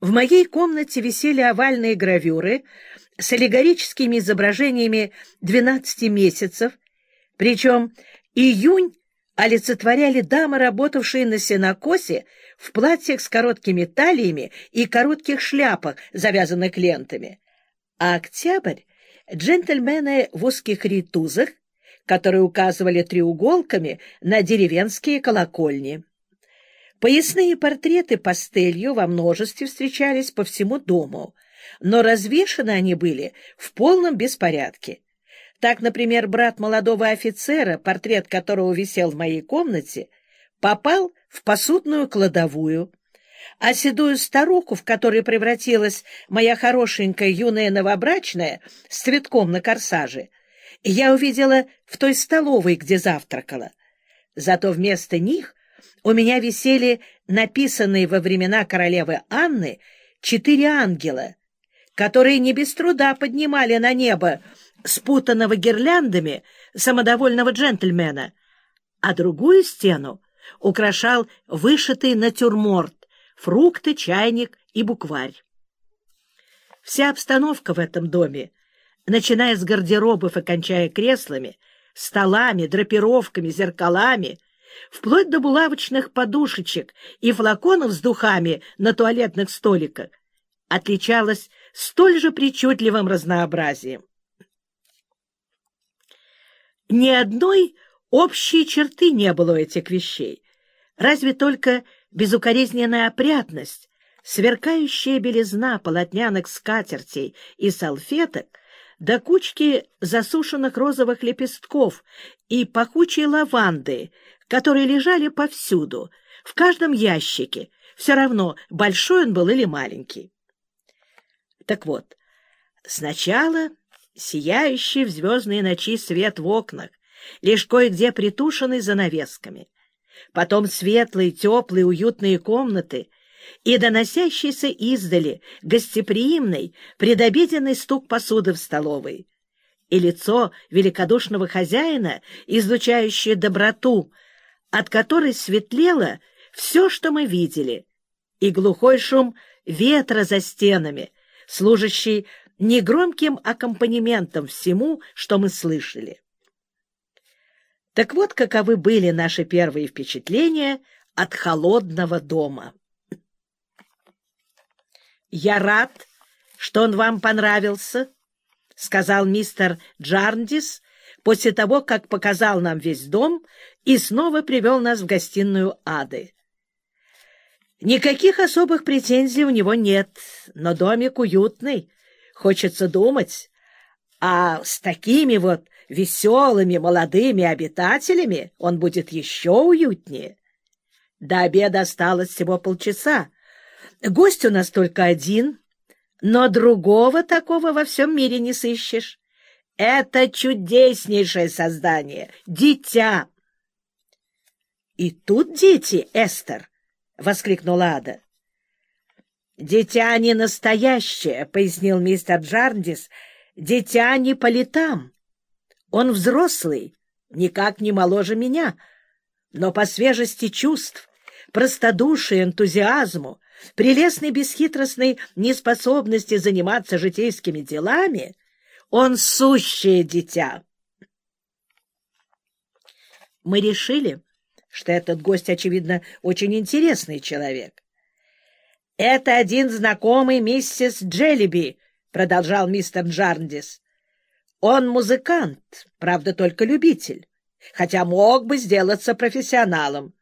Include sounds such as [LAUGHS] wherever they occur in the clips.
В моей комнате висели овальные гравюры с аллегорическими изображениями 12 месяцев, причем июнь олицетворяли дамы, работавшие на сенокосе в платьях с короткими талиями и коротких шляпах, завязанных лентами, а октябрь — джентльмены в узких ритузах, которые указывали треуголками на деревенские колокольни. Поясные портреты пастелью во множестве встречались по всему дому, но развешаны они были в полном беспорядке. Так, например, брат молодого офицера, портрет которого висел в моей комнате, попал в посудную кладовую, а седую старуху, в которой превратилась моя хорошенькая юная новобрачная с цветком на корсаже, я увидела в той столовой, где завтракала. Зато вместо них у меня висели написанные во времена королевы Анны четыре ангела, которые не без труда поднимали на небо спутанного гирляндами самодовольного джентльмена, а другую стену украшал вышитый натюрморт, фрукты, чайник и букварь. Вся обстановка в этом доме, начиная с гардеробов и кончая креслами, столами, драпировками, зеркалами, вплоть до булавочных подушечек и флаконов с духами на туалетных столиках, отличалась столь же причудливым разнообразием. Ни одной общей черты не было у этих вещей, разве только безукоризненная опрятность, сверкающая белизна полотняных скатертей и салфеток, до кучки засушенных розовых лепестков и пахучей лаванды, которые лежали повсюду, в каждом ящике, все равно, большой он был или маленький. Так вот, сначала сияющий в звездные ночи свет в окнах, лишь кое-где притушенный занавесками. Потом светлые, теплые, уютные комнаты и доносящийся издали гостеприимный, предобеденный стук посуды в столовой. И лицо великодушного хозяина, излучающее доброту, от которой светлело все, что мы видели, и глухой шум ветра за стенами, служащий негромким аккомпанементом всему, что мы слышали. Так вот, каковы были наши первые впечатления от холодного дома. «Я рад, что он вам понравился», — сказал мистер Джарндис после того, как показал нам весь дом и снова привел нас в гостиную Ады. Никаких особых претензий у него нет, но домик уютный, хочется думать. А с такими вот веселыми молодыми обитателями он будет еще уютнее. До обеда осталось всего полчаса. Гость у нас только один, но другого такого во всем мире не сыщешь. Это чудеснейшее создание — дитя. — И тут дети, Эстер! — воскликнула Ада. «Дитя не настоящее», — пояснил мистер Джарндис. «Дитя не по летам. Он взрослый, никак не моложе меня, но по свежести чувств, простодушию, энтузиазму, прелестной бесхитростной неспособности заниматься житейскими делами, он сущее дитя». Мы решили, что этот гость, очевидно, очень интересный человек. «Это один знакомый миссис Джеллиби», — продолжал мистер Джарндис. «Он музыкант, правда, только любитель, хотя мог бы сделаться профессионалом.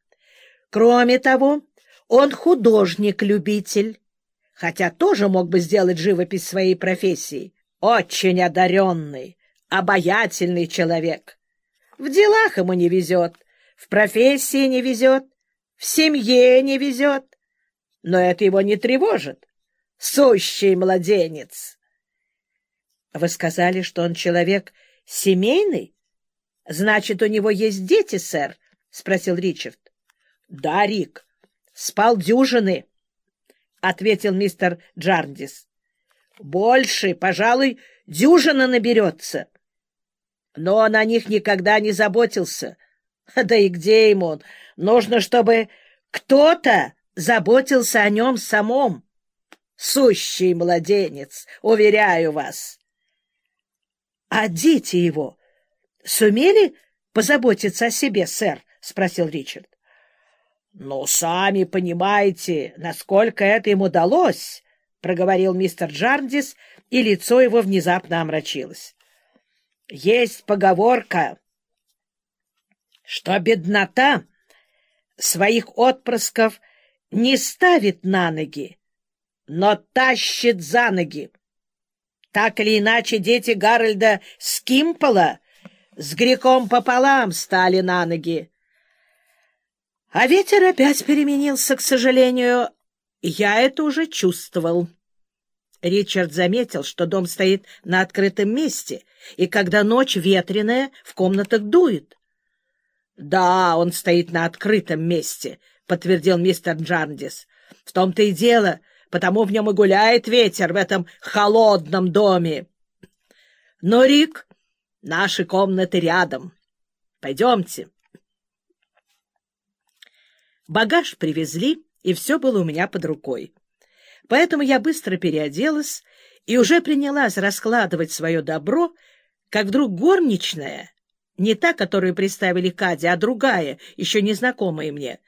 Кроме того, он художник-любитель, хотя тоже мог бы сделать живопись своей профессии. Очень одаренный, обаятельный человек. В делах ему не везет, в профессии не везет, в семье не везет но это его не тревожит. Сущий младенец. — Вы сказали, что он человек семейный? — Значит, у него есть дети, сэр? — спросил Ричард. — Да, Рик, с полдюжины, — ответил мистер Джардис. — Больше, пожалуй, дюжина наберется. Но он о них никогда не заботился. [LAUGHS] Да и где ему он? Нужно, чтобы кто-то заботился о нем самом. Сущий младенец, уверяю вас. — А дети его сумели позаботиться о себе, сэр? — спросил Ричард. — Ну, сами понимаете, насколько это им удалось, — проговорил мистер Джардис, и лицо его внезапно омрачилось. — Есть поговорка, что беднота своих отпрысков не ставит на ноги, но тащит за ноги. Так или иначе, дети Гарольда Скимпола с грехом пополам стали на ноги. А ветер опять переменился, к сожалению. Я это уже чувствовал. Ричард заметил, что дом стоит на открытом месте, и когда ночь ветреная, в комнатах дует. — Да, он стоит на открытом месте, — подтвердил мистер Джардис. — В том-то и дело, потому в нем и гуляет ветер в этом холодном доме. Но, Рик, наши комнаты рядом. Пойдемте. Багаж привезли, и все было у меня под рукой. Поэтому я быстро переоделась и уже принялась раскладывать свое добро, как вдруг горничная, не та, которую представили Каде, а другая, еще незнакомая мне,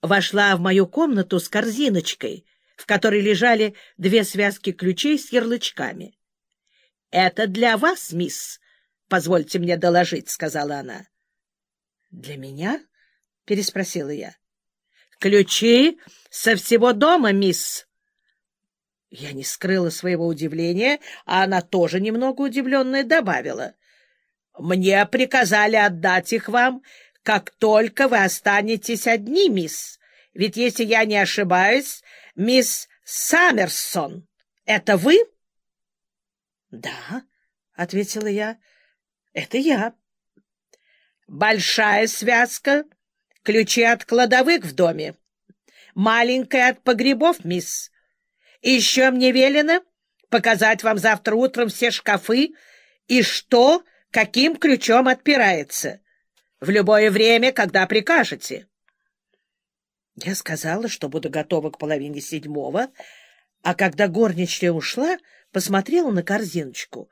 вошла в мою комнату с корзиночкой, в которой лежали две связки ключей с ярлычками. — Это для вас, мисс, позвольте мне доложить, — сказала она. — Для меня? — переспросила я. — Ключи со всего дома, мисс. Я не скрыла своего удивления, а она тоже немного удивленная добавила. — Мне приказали отдать их вам, как только вы останетесь одни, мисс. Ведь, если я не ошибаюсь, мисс Саммерсон, это вы? — Да, — ответила я, — это я. — Большая связка, ключи от кладовых в доме, маленькая от погребов, мисс. еще мне велено показать вам завтра утром все шкафы и что, каким ключом отпирается. В любое время, когда прикажете. Я сказала, что буду готова к половине седьмого, а когда горничная ушла, посмотрела на корзиночку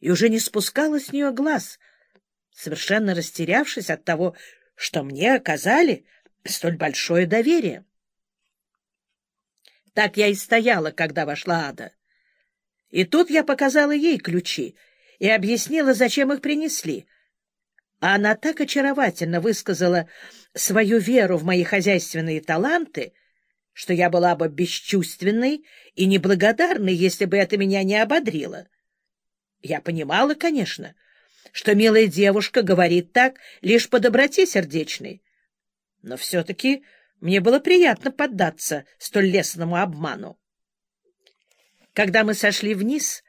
и уже не спускала с нее глаз, совершенно растерявшись от того, что мне оказали столь большое доверие. Так я и стояла, когда вошла Ада. И тут я показала ей ключи и объяснила, зачем их принесли. А она так очаровательно высказала свою веру в мои хозяйственные таланты, что я была бы бесчувственной и неблагодарной, если бы это меня не ободрило. Я понимала, конечно, что милая девушка говорит так лишь по доброте сердечной, но все-таки мне было приятно поддаться столь лесному обману. Когда мы сошли вниз,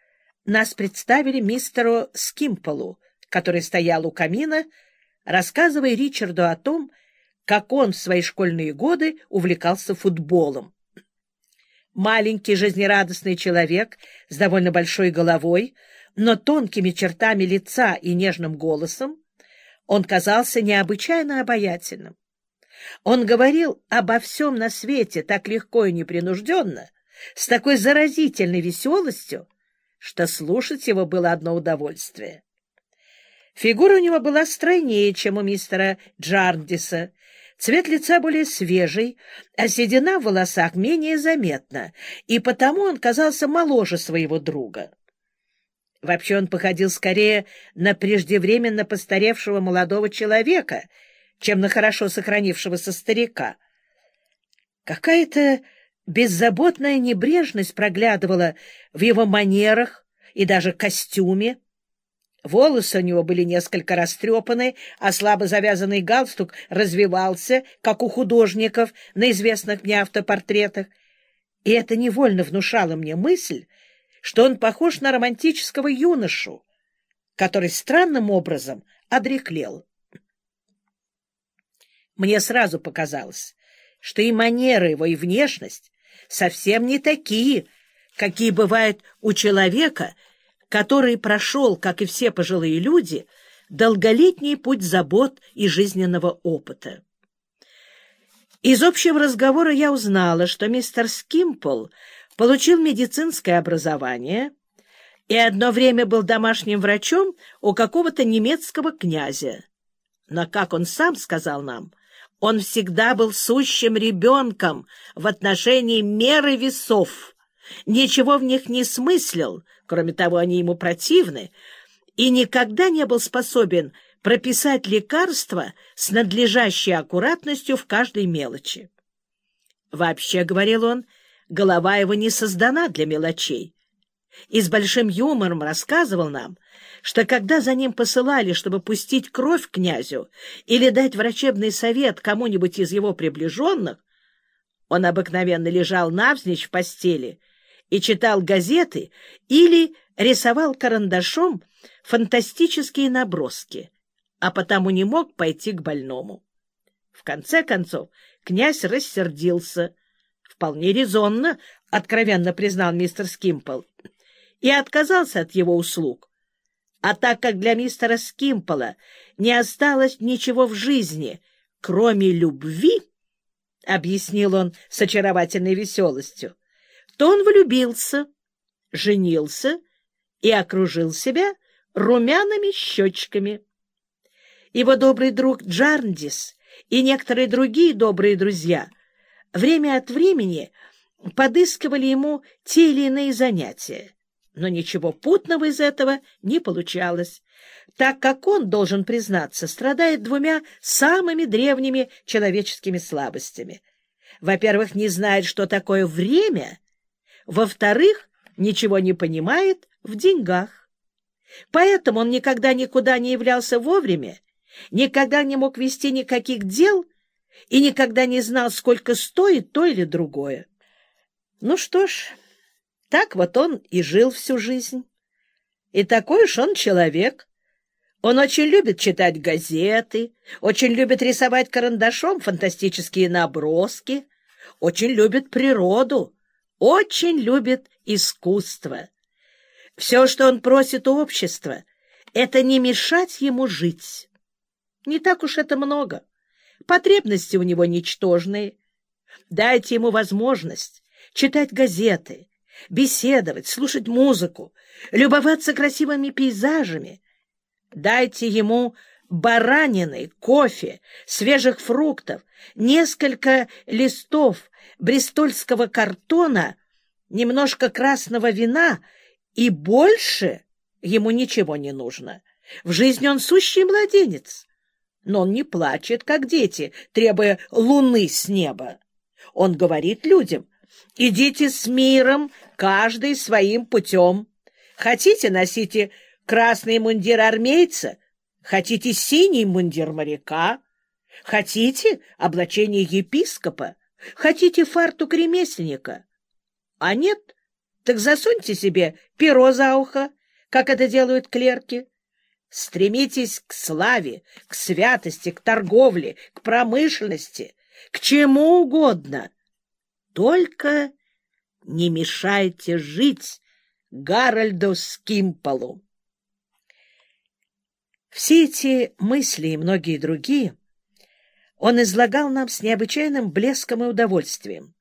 нас представили мистеру Скимполу, который стоял у камина, рассказывая Ричарду о том, как он в свои школьные годы увлекался футболом. Маленький жизнерадостный человек с довольно большой головой, но тонкими чертами лица и нежным голосом, он казался необычайно обаятельным. Он говорил обо всем на свете так легко и непринужденно, с такой заразительной веселостью, что слушать его было одно удовольствие. Фигура у него была стройнее, чем у мистера Джардиса, цвет лица более свежий, а седина в волосах менее заметна, и потому он казался моложе своего друга. Вообще он походил скорее на преждевременно постаревшего молодого человека, чем на хорошо сохранившегося старика. Какая-то беззаботная небрежность проглядывала в его манерах и даже костюме, Волосы у него были несколько растрепаны, а слабо завязанный галстук развивался, как у художников на известных мне автопортретах. И это невольно внушало мне мысль, что он похож на романтического юношу, который странным образом одреклел. Мне сразу показалось, что и манеры его, и внешность совсем не такие, какие бывают у человека, который прошел, как и все пожилые люди, долголетний путь забот и жизненного опыта. Из общего разговора я узнала, что мистер Скимпл получил медицинское образование и одно время был домашним врачом у какого-то немецкого князя. Но, как он сам сказал нам, он всегда был сущим ребенком в отношении меры весов, ничего в них не смыслил, кроме того, они ему противны, и никогда не был способен прописать лекарства с надлежащей аккуратностью в каждой мелочи. Вообще, — говорил он, — голова его не создана для мелочей. И с большим юмором рассказывал нам, что когда за ним посылали, чтобы пустить кровь князю или дать врачебный совет кому-нибудь из его приближенных, он обыкновенно лежал навзничь в постели и читал газеты или рисовал карандашом фантастические наброски, а потому не мог пойти к больному. В конце концов, князь рассердился. Вполне резонно, откровенно признал мистер Скимпл, и отказался от его услуг. А так как для мистера Скимпола не осталось ничего в жизни, кроме любви, — объяснил он с очаровательной веселостью, — то он влюбился, женился и окружил себя румяными щечками. Его добрый друг Джарндис и некоторые другие добрые друзья время от времени подыскивали ему те или иные занятия, но ничего путного из этого не получалось, так как он, должен признаться, страдает двумя самыми древними человеческими слабостями. Во-первых, не знает, что такое время, во-вторых, ничего не понимает в деньгах. Поэтому он никогда никуда не являлся вовремя, никогда не мог вести никаких дел и никогда не знал, сколько стоит то или другое. Ну что ж, так вот он и жил всю жизнь. И такой уж он человек. Он очень любит читать газеты, очень любит рисовать карандашом фантастические наброски, очень любит природу, очень любит искусство. Все, что он просит у общества, это не мешать ему жить. Не так уж это много. Потребности у него ничтожные. Дайте ему возможность читать газеты, беседовать, слушать музыку, любоваться красивыми пейзажами. Дайте ему баранины, кофе, свежих фруктов, несколько листов бристольского картона, немножко красного вина, и больше ему ничего не нужно. В жизни он сущий младенец. Но он не плачет, как дети, требуя луны с неба. Он говорит людям, идите с миром, каждый своим путем. Хотите, носите красный мундир армейца, хотите синий мундир моряка, хотите облачение епископа, хотите фартук ремесленника. А нет, так засуньте себе перо за ухо, как это делают клерки. Стремитесь к славе, к святости, к торговле, к промышленности, к чему угодно. Только не мешайте жить Гарольду Скимполу. Все эти мысли и многие другие он излагал нам с необычайным блеском и удовольствием.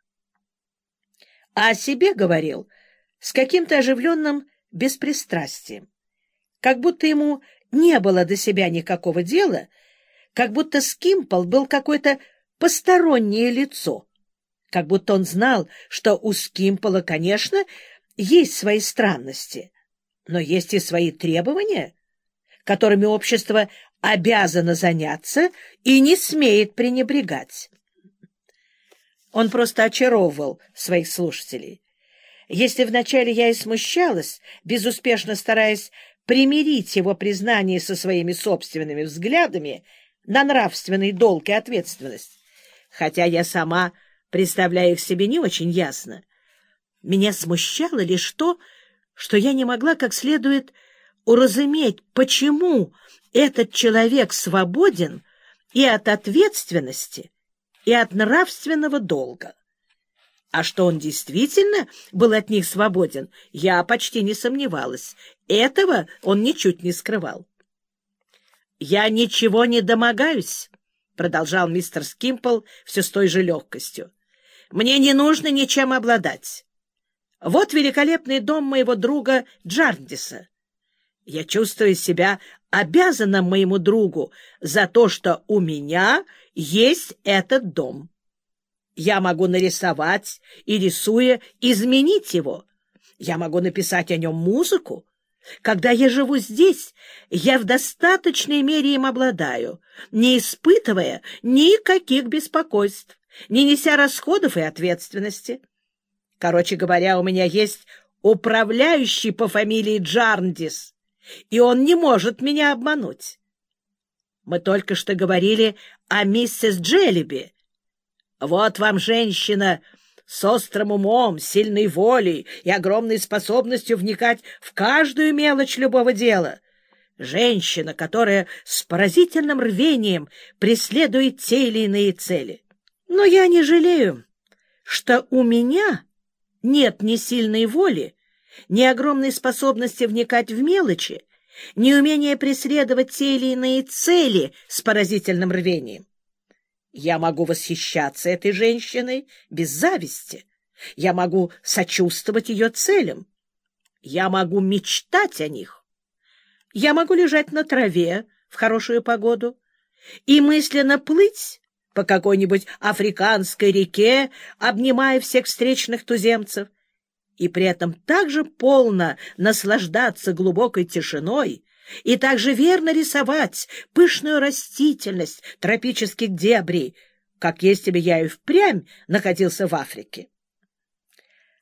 А о себе говорил с каким-то оживленным беспристрастием, как будто ему не было до себя никакого дела, как будто Скимпол был какое-то постороннее лицо, как будто он знал, что у Скимпола, конечно, есть свои странности, но есть и свои требования, которыми общество обязано заняться и не смеет пренебрегать. Он просто очаровывал своих слушателей. Если вначале я и смущалась, безуспешно стараясь примирить его признание со своими собственными взглядами на нравственный долг и ответственность, хотя я сама представляю их себе не очень ясно, меня смущало лишь то, что я не могла как следует уразуметь, почему этот человек свободен и от ответственности, и от нравственного долга. А что он действительно был от них свободен, я почти не сомневалась. Этого он ничуть не скрывал. «Я ничего не домогаюсь», — продолжал мистер Скимпл все с той же легкостью. «Мне не нужно ничем обладать. Вот великолепный дом моего друга Джарндиса. Я чувствую себя обязанным моему другу за то, что у меня есть этот дом. Я могу нарисовать и, рисуя, изменить его. Я могу написать о нем музыку. Когда я живу здесь, я в достаточной мере им обладаю, не испытывая никаких беспокойств, не неся расходов и ответственности. Короче говоря, у меня есть управляющий по фамилии Джарндис, и он не может меня обмануть. Мы только что говорили о миссис Джеллиби. Вот вам женщина с острым умом, сильной волей и огромной способностью вникать в каждую мелочь любого дела. Женщина, которая с поразительным рвением преследует те или иные цели. Но я не жалею, что у меня нет ни сильной воли, ни огромной способности вникать в мелочи, ни умения преследовать те или иные цели с поразительным рвением. Я могу восхищаться этой женщиной без зависти. Я могу сочувствовать ее целям. Я могу мечтать о них. Я могу лежать на траве в хорошую погоду и мысленно плыть по какой-нибудь африканской реке, обнимая всех встречных туземцев, и при этом также полно наслаждаться глубокой тишиной и также верно рисовать пышную растительность тропических дебрей, как если бы я и впрямь находился в Африке.